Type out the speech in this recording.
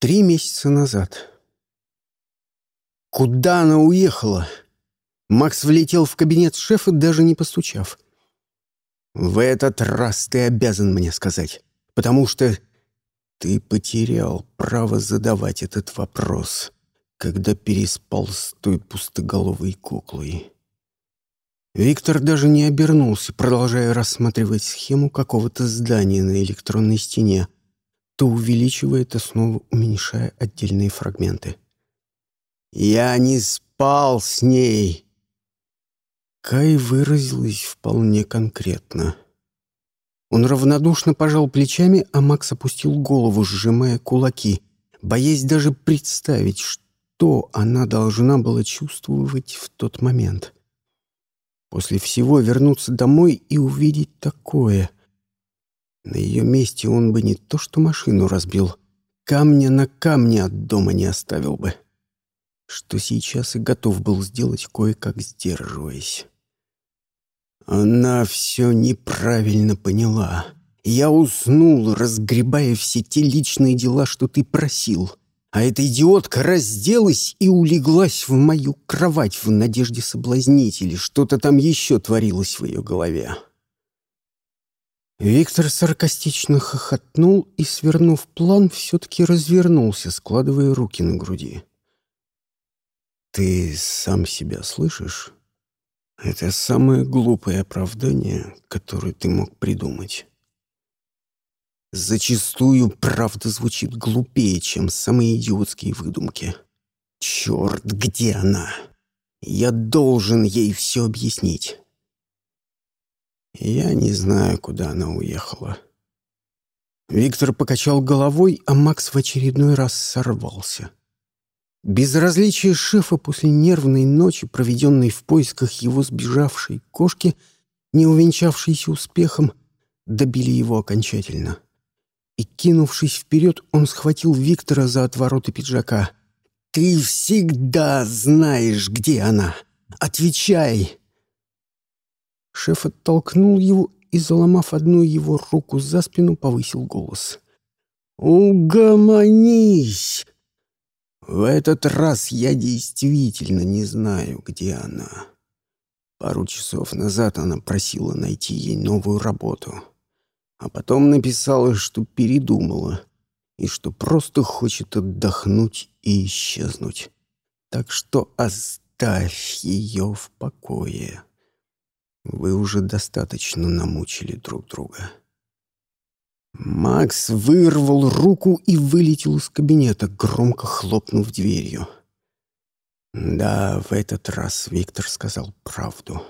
Три месяца назад. Куда она уехала? Макс влетел в кабинет шефа, даже не постучав. «В этот раз ты обязан мне сказать, потому что ты потерял право задавать этот вопрос, когда переспал с той пустоголовой куклой». Виктор даже не обернулся, продолжая рассматривать схему какого-то здания на электронной стене, то увеличивая, то снова уменьшая отдельные фрагменты. «Я не спал с ней!» Кай выразилась вполне конкретно. Он равнодушно пожал плечами, а Макс опустил голову, сжимая кулаки, боясь даже представить, что она должна была чувствовать в тот момент. После всего вернуться домой и увидеть такое — на ее месте он бы не то что машину разбил, камня на камне от дома не оставил бы. Что сейчас и готов был сделать, кое-как сдерживаясь. Она все неправильно поняла. Я уснул, разгребая все те личные дела, что ты просил. А эта идиотка разделась и улеглась в мою кровать в надежде соблазнить или что-то там еще творилось в ее голове. Виктор саркастично хохотнул и, свернув план, все-таки развернулся, складывая руки на груди. «Ты сам себя слышишь? Это самое глупое оправдание, которое ты мог придумать. Зачастую правда звучит глупее, чем самые идиотские выдумки. Черт, где она? Я должен ей все объяснить». Я не знаю, куда она уехала. Виктор покачал головой, а Макс в очередной раз сорвался. Безразличие шефа после нервной ночи, проведенной в поисках его сбежавшей кошки, не увенчавшейся успехом, добили его окончательно. И, кинувшись вперед, он схватил Виктора за отвороты пиджака. «Ты всегда знаешь, где она! Отвечай!» Шеф оттолкнул его и, заломав одну его руку за спину, повысил голос. «Угомонись!» В этот раз я действительно не знаю, где она. Пару часов назад она просила найти ей новую работу. А потом написала, что передумала и что просто хочет отдохнуть и исчезнуть. Так что оставь ее в покое. Вы уже достаточно намучили друг друга. Макс вырвал руку и вылетел из кабинета, громко хлопнув дверью. Да, в этот раз Виктор сказал правду.